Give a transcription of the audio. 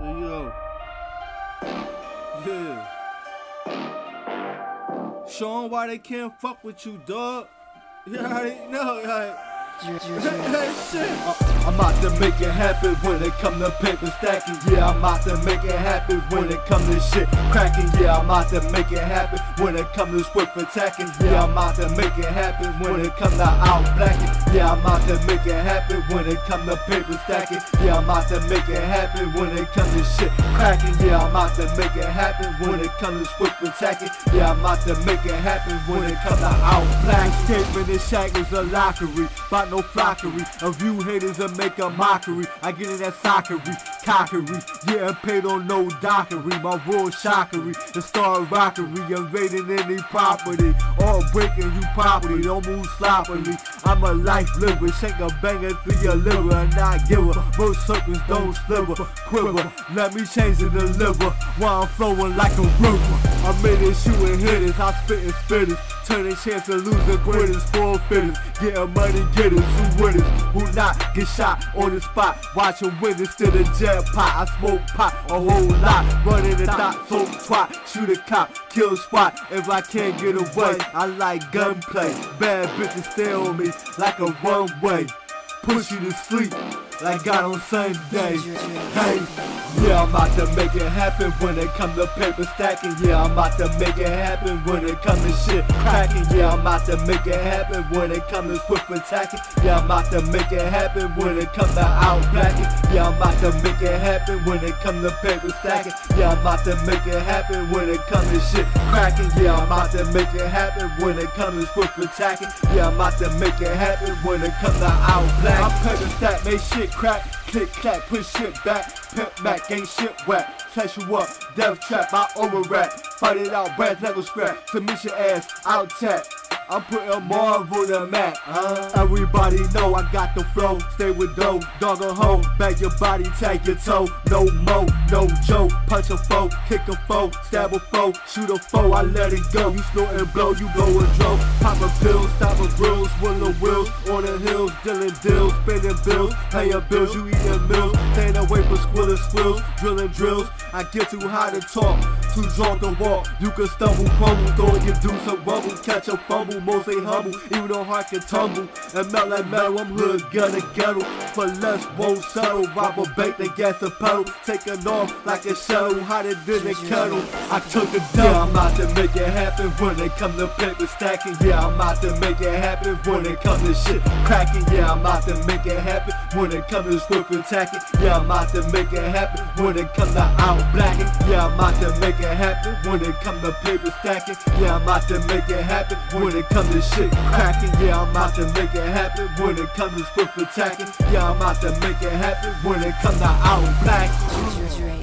Hey yo. Yeah. Show 'em why they can't fuck with you, dog. You already know, like. I'm out to make it happen when it come to paper stacking. Yeah, I'm out to make it happen when it come to shit cracking. Yeah, I'm out to make it happen when it come to swift attacking. Yeah, I'm out to make it happen when it come to out blacking. Yeah, I'm out to make it happen when it come to paper stacking. Yeah, I'm out to make it happen when it come to shit cracking. Yeah, I'm out to make it happen when it come to swift attacking. Yeah, I'm out to make it happen when it come to out black. Escaping the shackles of lockery, by no flockery. A few haters that make a mockery. I get in that sockery, cockery. Yeah, paid on no dockery. My world shockery, the star rockery. Invading any property, all breaking you property. Don't move sloppily. I'm a life liver, shake a banger through your liver and not give a. Most circles don't sliver, quiver. Let me change the deliver while I'm flowing like a river. I'm in it shooting hitters, I spit and spitters. Turning chance to lose the quitters, forfeiters. Getting money getters, who winners, who not get shot on the spot. Watching winners to the I smoke pot a whole lot. Running the dot, so twat. Shoot a cop, kill spot. If I can't get away, I like gunplay. Bad bitches stay on me like a runway. Push you to sleep like God on Sunday. Hey, yeah, I'm about to make it happen when it come to paper stacking. Yeah, I'm about to make it happen when it come to shit cracking. Yeah, I'm about to make it happen when it come to swift attacking. Yeah, I'm about to make it happen when it come to out blacking. Yeah, I'm about to make it happen when it come to paper stacking. Yeah, I'm about to make it happen when it come to shit cracking. Yeah, I'm about to make it happen when it come to swift attacking. Yeah, I'm about to make it happen when it come to out black. I'm paper stack, make shit crack. Click clack, push shit back. Pimp Mac ain't shit whack. Flash you up, death trap, I over rap. Fight it out, brass level scrap. Submission ass, out tap. I'm putting Marvel the map. Uh, everybody know I got the flow. Stay with dough, dog a hoe. Back your body, tag your toe. No mo, no joke. Punch a foe, kick a foe, stab a foe, shoot a foe. I let it go. You snort and blow, you go and dro. Pop a pill, stop a grills, willow wheels on the hills, dealing deals, spending bills, pay your bills. You eating meals, staying away from squilling squills, drilling drills. I get too high to talk, too drunk to walk. You can stumble, crumble, throw your deuce a rumble, catch a fumble. Most ain't humble, even though heart can tumble and melt like metal. I'm hood, gonna ghetto for less, won't settle. Rob a bank, the gas and pedal, taking off like a shuttle, hotter than a kettle. I took a dump. Yeah, I'm out to make it happen when it come to paper stacking. Yeah, I'm out to make it happen when it come to shit cracking. Yeah, I'm out to make it happen when it come to swift attacking. Yeah, I'm out to make it happen when it come to out blacking. Yeah, I'm out to make it happen when it come to paper stacking. Yeah, I'm out to make it happen when it come to shit cracking. Yeah, I'm out to make it happen when it come to swift attacking. Yeah, I'm out to make it happen when it come to out black.